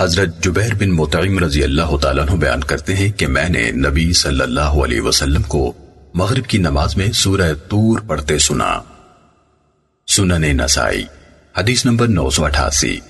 حضرت جبیر بن مطعم رضی اللہ تعالیٰ عنہ بیان کرتے ہیں کہ میں نے نبی صلی اللہ علیہ وسلم کو مغرب کی نماز میں سورہ تور پڑھتے سنا۔ سنن نسائی، حدیث نمبر نو سو اٹھاسی۔